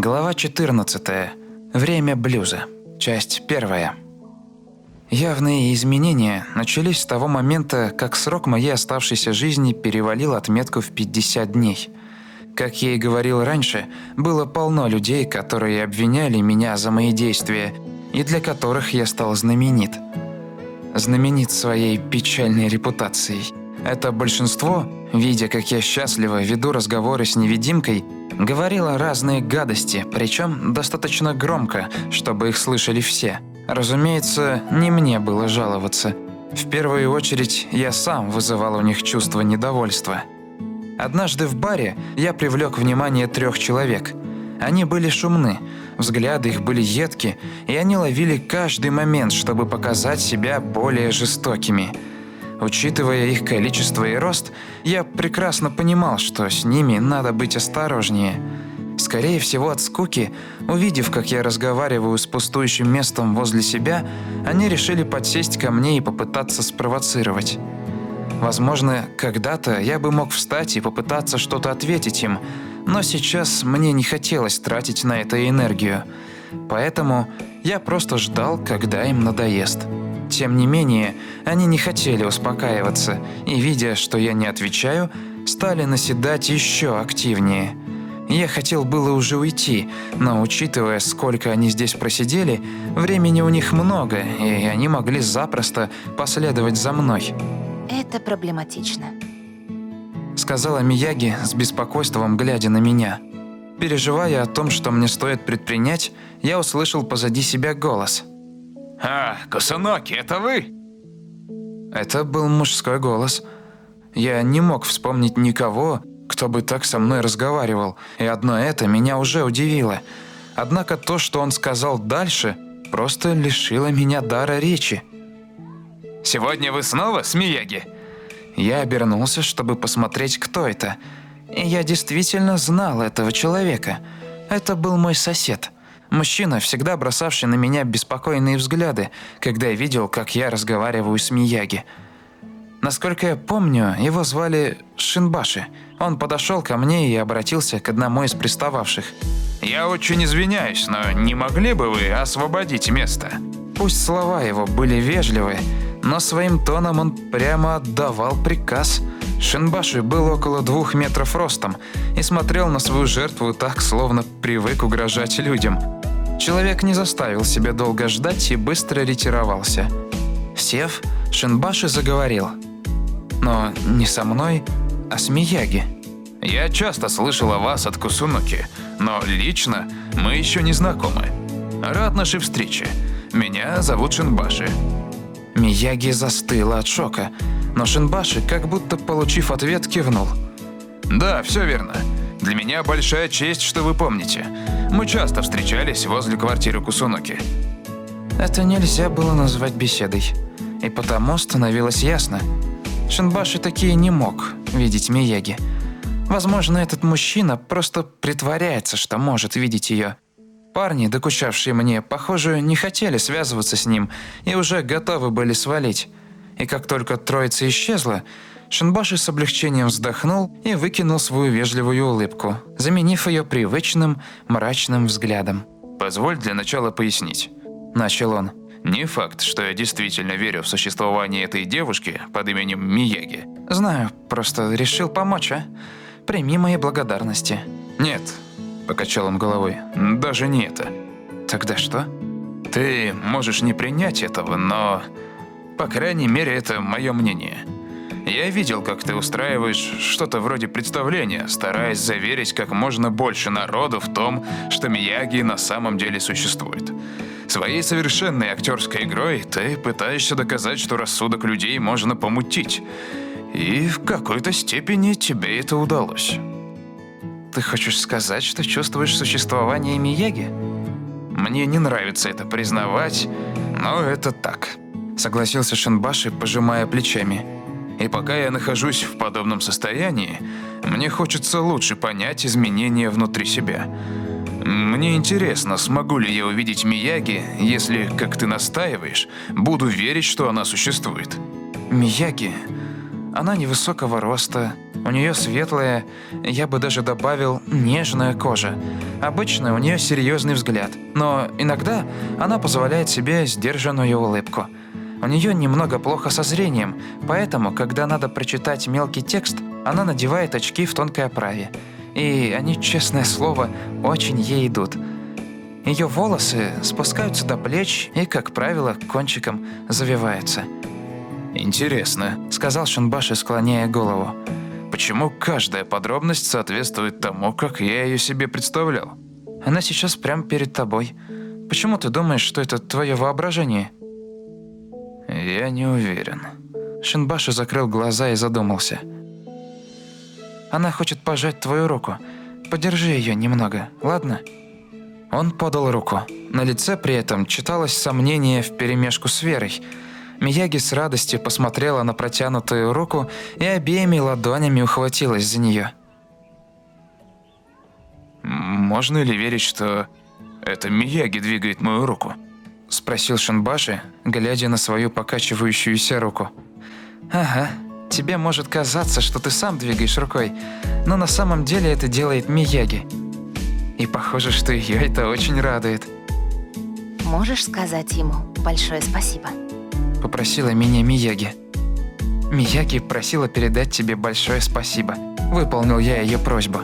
Глава 14. Время блюза. Часть 1. Явные изменения начались с того момента, как срок моей оставшейся жизни перевалил отметку в 50 дней. Как я и говорил раньше, было полно людей, которые обвиняли меня за мои действия, и для которых я стал знаменит. Знаменит своей печальной репутацией. Это большинство, видя, как я счастливо веду разговоры с невидимкой, говорило разные гадости, причем достаточно громко, чтобы их слышали все. Разумеется, не мне было жаловаться. В первую очередь, я сам вызывал у них чувство недовольства. Однажды в баре я привлек внимание трех человек. Они были шумны, взгляды их были едки, и они ловили каждый момент, чтобы показать себя более жестокими – Учитывая их количество и рост, я прекрасно понимал, что с ними надо быть осторожнее. Скорее всего, от скуки, увидев, как я разговариваю с пустующим местом возле себя, они решили подсесть ко мне и попытаться спровоцировать. Возможно, когда-то я бы мог встать и попытаться что-то ответить им, но сейчас мне не хотелось тратить на это энергию. Поэтому я просто ждал, когда им надоест. Тем не менее, они не хотели успокаиваться и, видя, что я не отвечаю, стали наседать еще активнее. Я хотел было уже уйти, но учитывая, сколько они здесь просидели, времени у них много, и они могли запросто последовать за мной. Это проблематично. Сказала Мияги с беспокойством, глядя на меня. Переживая о том, что мне стоит предпринять, я услышал позади себя голос – «А, Косуноки, это вы?» Это был мужской голос. Я не мог вспомнить никого, кто бы так со мной разговаривал, и одно это меня уже удивило. Однако то, что он сказал дальше, просто лишило меня дара речи. «Сегодня вы снова с Мияги?» Я обернулся, чтобы посмотреть, кто это. И я действительно знал этого человека. Это был мой сосед – Мужчина, всегда бросавший на меня беспокойные взгляды, когда я видел, как я разговариваю с Мияги. Насколько я помню, его звали Шинбаши. Он подошел ко мне и обратился к одному из пристававших. «Я очень извиняюсь, но не могли бы вы освободить место?» Пусть слова его были вежливы, но своим тоном он прямо отдавал приказ. Шинбаши был около двух метров ростом и смотрел на свою жертву так, словно привык угрожать людям. Человек не заставил себя долго ждать и быстро ретировался. Сев, Шинбаши заговорил. Но не со мной, а с Мияги. «Я часто слышал о вас от Кусуноки, но лично мы еще не знакомы. Рад нашей встрече. Меня зовут Шинбаши». Мияги застыла от шока, но Шинбаши, как будто получив ответ, кивнул. «Да, все верно. Для меня большая честь, что вы помните. Мы часто встречались возле квартиры Кусуноки. Это нельзя было назвать беседой. И потому становилось ясно. Шинбаши такие не мог видеть Мияги. Возможно, этот мужчина просто притворяется, что может видеть ее. Парни, докучавшие мне, похоже, не хотели связываться с ним и уже готовы были свалить. И как только троица исчезла, Шинбаши с облегчением вздохнул и выкинул свою вежливую улыбку, заменив ее привычным мрачным взглядом. «Позволь для начала пояснить», – начал он. «Не факт, что я действительно верю в существование этой девушки под именем Мияги». «Знаю, просто решил помочь, а? Прими мои благодарности». «Нет», – покачал он головой, – «даже не это». «Тогда что?» «Ты можешь не принять этого, но, по крайней мере, это мое мнение». Я видел, как ты устраиваешь что-то вроде представления, стараясь заверить как можно больше народу в том, что Мияги на самом деле существует. Своей совершенной актерской игрой ты пытаешься доказать, что рассудок людей можно помутить. И в какой-то степени тебе это удалось. Ты хочешь сказать, что чувствуешь существование Мияги? Мне не нравится это признавать, но это так. Согласился Шинбаши, пожимая плечами. И пока я нахожусь в подобном состоянии, мне хочется лучше понять изменения внутри себя. Мне интересно, смогу ли я увидеть Мияги, если, как ты настаиваешь, буду верить, что она существует. Мияги? Она невысокого роста, У нее светлая, я бы даже добавил, нежная кожа. Обычно у нее серьезный взгляд, но иногда она позволяет себе сдержанную улыбку. У нее немного плохо со зрением, поэтому, когда надо прочитать мелкий текст, она надевает очки в тонкой оправе. И они, честное слово, очень ей идут. Ее волосы спускаются до плеч и, как правило, кончиком завиваются. «Интересно», — сказал Шунбаши, склоняя голову. «Почему каждая подробность соответствует тому, как я ее себе представлял?» «Она сейчас прямо перед тобой. Почему ты думаешь, что это твое воображение?» «Я не уверен». Шинбаши закрыл глаза и задумался. «Она хочет пожать твою руку. Подержи ее немного, ладно?» Он подал руку. На лице при этом читалось сомнение вперемешку с верой. Мияги с радостью посмотрела на протянутую руку и обеими ладонями ухватилась за нее. «Можно ли верить, что это Мияги двигает мою руку?» – спросил Шинбаши, глядя на свою покачивающуюся руку. «Ага, тебе может казаться, что ты сам двигаешь рукой, но на самом деле это делает Мияги. И похоже, что ее это очень радует». «Можешь сказать ему большое спасибо?» – попросила меня Мияги. «Мияги просила передать тебе большое спасибо. Выполнил я ее просьбу».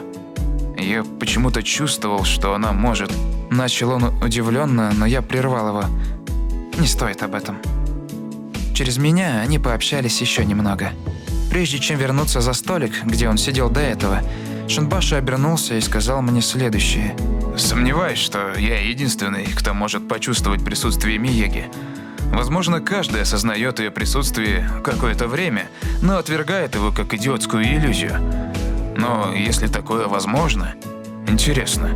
Я почему-то чувствовал, что она может. Начал он удивленно, но я прервал его. Не стоит об этом. Через меня они пообщались еще немного. Прежде чем вернуться за столик, где он сидел до этого, Шинбаша обернулся и сказал мне следующее. «Сомневаюсь, что я единственный, кто может почувствовать присутствие Миеги. Возможно, каждый осознает ее присутствие какое-то время, но отвергает его как идиотскую иллюзию. Но если такое возможно, интересно,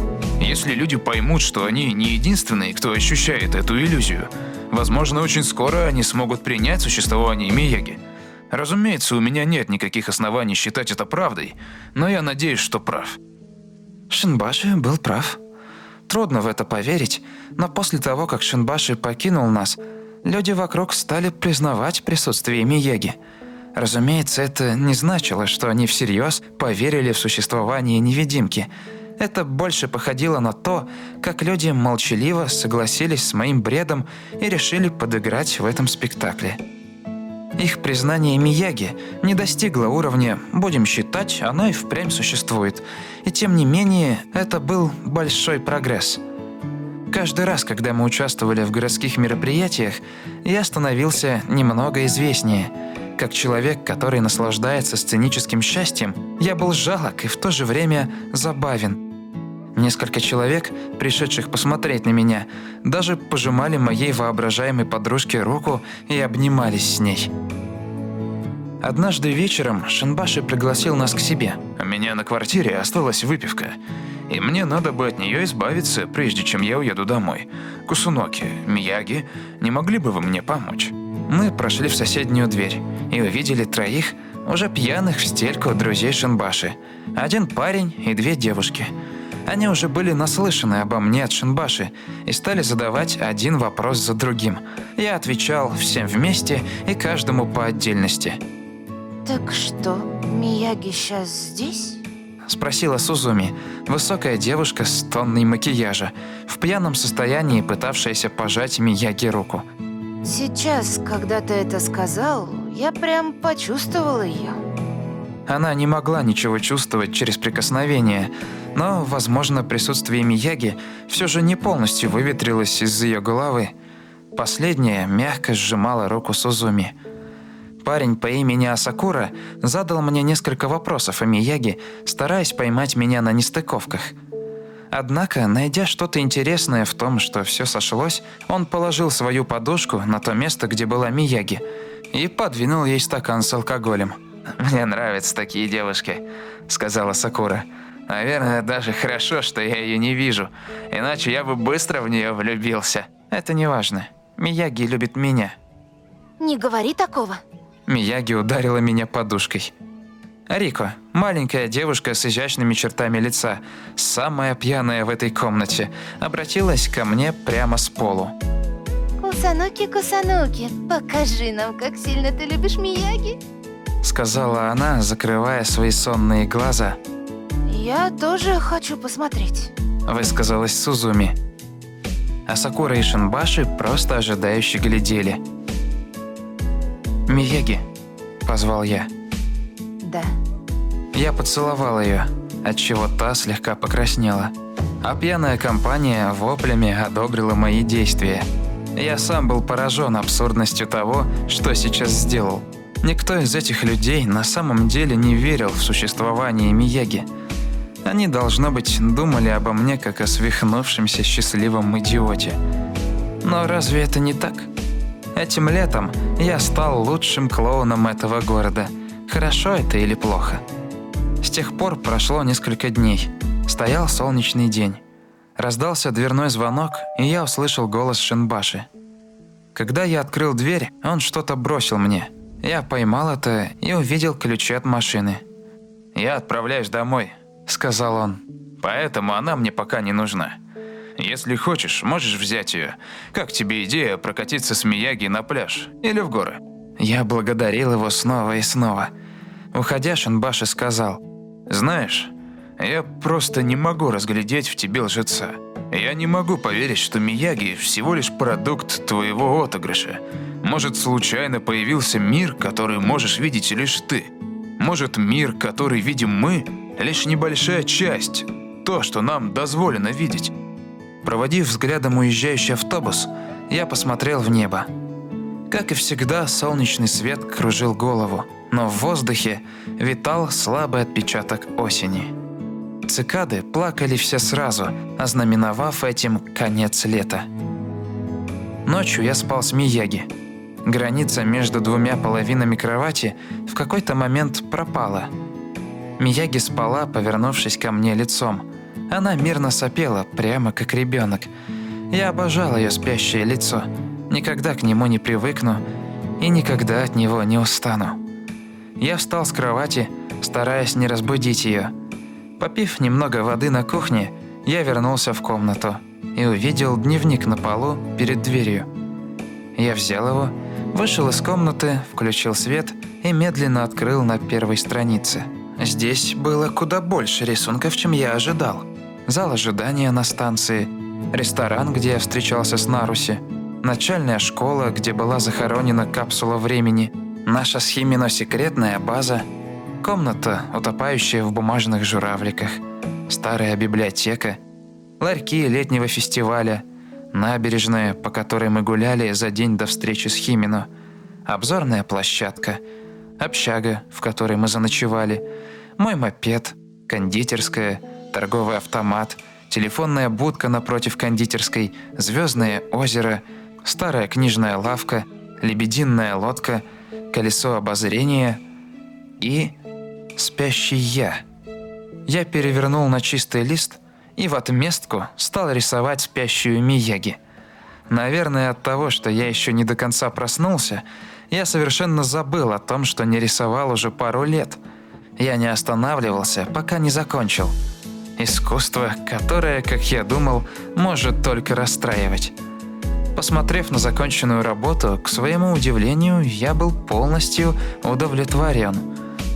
если люди поймут, что они не единственные, кто ощущает эту иллюзию, возможно, очень скоро они смогут принять существование Мияги. Разумеется, у меня нет никаких оснований считать это правдой, но я надеюсь, что прав. Шинбаши был прав. Трудно в это поверить, но после того, как Шинбаши покинул нас, люди вокруг стали признавать присутствие Мияги – Разумеется, это не значило, что они всерьез поверили в существование невидимки. Это больше походило на то, как люди молчаливо согласились с моим бредом и решили подыграть в этом спектакле. Их признание Мияги не достигло уровня «будем считать, она и впрямь существует». И тем не менее, это был большой прогресс. Каждый раз, когда мы участвовали в городских мероприятиях, я становился немного известнее – как человек, который наслаждается сценическим счастьем, я был жалок и в то же время забавен. Несколько человек, пришедших посмотреть на меня, даже пожимали моей воображаемой подружке руку и обнимались с ней. Однажды вечером Шинбаши пригласил нас к себе. У меня на квартире осталась выпивка, и мне надо бы от нее избавиться, прежде чем я уеду домой. Кусуноки, Мияги, не могли бы вы мне помочь? Мы прошли в соседнюю дверь и увидели троих, уже пьяных в стельку друзей Шинбаши. Один парень и две девушки. Они уже были наслышаны обо мне от Шинбаши и стали задавать один вопрос за другим. Я отвечал всем вместе и каждому по отдельности. «Так что, Мияги сейчас здесь?» Спросила Сузуми, высокая девушка с тонной макияжа, в пьяном состоянии пытавшаяся пожать Мияги руку. Сейчас, когда ты это сказал, я прям почувствовала ее. Она не могла ничего чувствовать через прикосновение, но, возможно, присутствие Мияги все же не полностью выветрилось из ее головы. Последняя мягко сжимала руку Сузуми. Парень по имени Асакура задал мне несколько вопросов о Мияги, стараясь поймать меня на нестыковках – Однако, найдя что-то интересное в том, что все сошлось, он положил свою подушку на то место, где была Мияги, и подвинул ей стакан с алкоголем. «Мне нравятся такие девушки», — сказала Сакура. «Наверное, даже хорошо, что я ее не вижу, иначе я бы быстро в нее влюбился. Это не важно. Мияги любит меня». «Не говори такого». Мияги ударила меня подушкой. Рико, маленькая девушка с изящными чертами лица, самая пьяная в этой комнате, обратилась ко мне прямо с полу. Кусануки, Кусануки, покажи нам, как сильно ты любишь Мияги. — сказала она, закрывая свои сонные глаза. Я тоже хочу посмотреть. Высказалась Сузуми. А Сакура и Шинбаши просто ожидающе глядели. «Мияги», — позвал я. Да. Я поцеловал ее, отчего та слегка покраснела. А пьяная компания воплями одобрила мои действия. Я сам был поражен абсурдностью того, что сейчас сделал. Никто из этих людей на самом деле не верил в существование Мияги. Они, должно быть, думали обо мне как о свихнувшемся счастливом идиоте. Но разве это не так? Этим летом я стал лучшим клоуном этого города. Хорошо это или плохо? С тех пор прошло несколько дней. Стоял солнечный день. Раздался дверной звонок, и я услышал голос Шинбаши. Когда я открыл дверь, он что-то бросил мне. Я поймал это и увидел ключи от машины. «Я отправляюсь домой», — сказал он. «Поэтому она мне пока не нужна. Если хочешь, можешь взять ее. Как тебе идея прокатиться с Мияги на пляж или в горы?» Я благодарил его снова и снова. Уходя, Шинбаши сказал, «Знаешь, я просто не могу разглядеть в тебе лжеца. Я не могу поверить, что Мияги всего лишь продукт твоего отыгрыша. Может, случайно появился мир, который можешь видеть лишь ты. Может, мир, который видим мы, лишь небольшая часть, то, что нам дозволено видеть. Проводив взглядом уезжающий автобус, я посмотрел в небо. Как и всегда, солнечный свет кружил голову, но в воздухе витал слабый отпечаток осени. Цикады плакали все сразу, ознаменовав этим конец лета. Ночью я спал с Мияги. Граница между двумя половинами кровати в какой-то момент пропала. Мияги спала, повернувшись ко мне лицом. Она мирно сопела, прямо как ребенок. Я обожал ее спящее лицо. Никогда к нему не привыкну и никогда от него не устану. Я встал с кровати, стараясь не разбудить ее. Попив немного воды на кухне, я вернулся в комнату и увидел дневник на полу перед дверью. Я взял его, вышел из комнаты, включил свет и медленно открыл на первой странице. Здесь было куда больше рисунков, чем я ожидал. Зал ожидания на станции, ресторан, где я встречался с Наруси, начальная школа, где была захоронена капсула времени, наша с секретная база, комната, утопающая в бумажных журавликах, старая библиотека, ларьки летнего фестиваля, набережная, по которой мы гуляли за день до встречи с Химино, обзорная площадка, общага, в которой мы заночевали, мой мопед, кондитерская, торговый автомат, телефонная будка напротив кондитерской, звездное озеро, старая книжная лавка, лебединая лодка, колесо обозрения и спящий я. Я перевернул на чистый лист и в отместку стал рисовать спящую Мияги. Наверное, от того, что я еще не до конца проснулся, я совершенно забыл о том, что не рисовал уже пару лет. Я не останавливался, пока не закончил. Искусство, которое, как я думал, может только расстраивать. Посмотрев на законченную работу, к своему удивлению, я был полностью удовлетворен.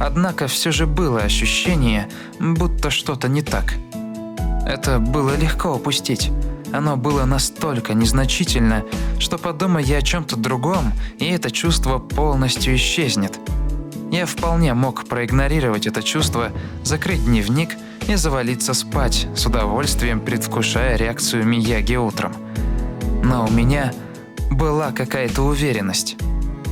Однако все же было ощущение, будто что-то не так. Это было легко упустить. Оно было настолько незначительно, что подумай я о чем-то другом, и это чувство полностью исчезнет. Я вполне мог проигнорировать это чувство, закрыть дневник и завалиться спать, с удовольствием предвкушая реакцию Мияги утром. Но у меня была какая-то уверенность.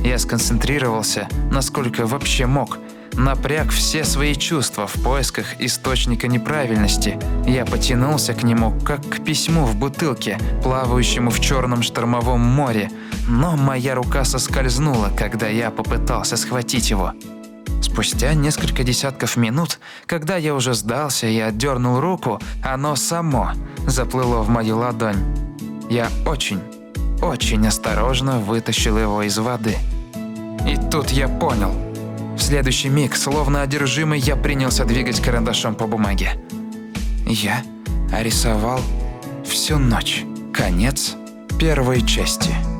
Я сконцентрировался, насколько вообще мог, напряг все свои чувства в поисках источника неправильности. Я потянулся к нему, как к письму в бутылке, плавающему в черном штормовом море, но моя рука соскользнула, когда я попытался схватить его. Спустя несколько десятков минут, когда я уже сдался и отдернул руку, оно само заплыло в мою ладонь. Я очень, очень осторожно вытащил его из воды. И тут я понял. В следующий миг, словно одержимый, я принялся двигать карандашом по бумаге. Я рисовал всю ночь. Конец первой части.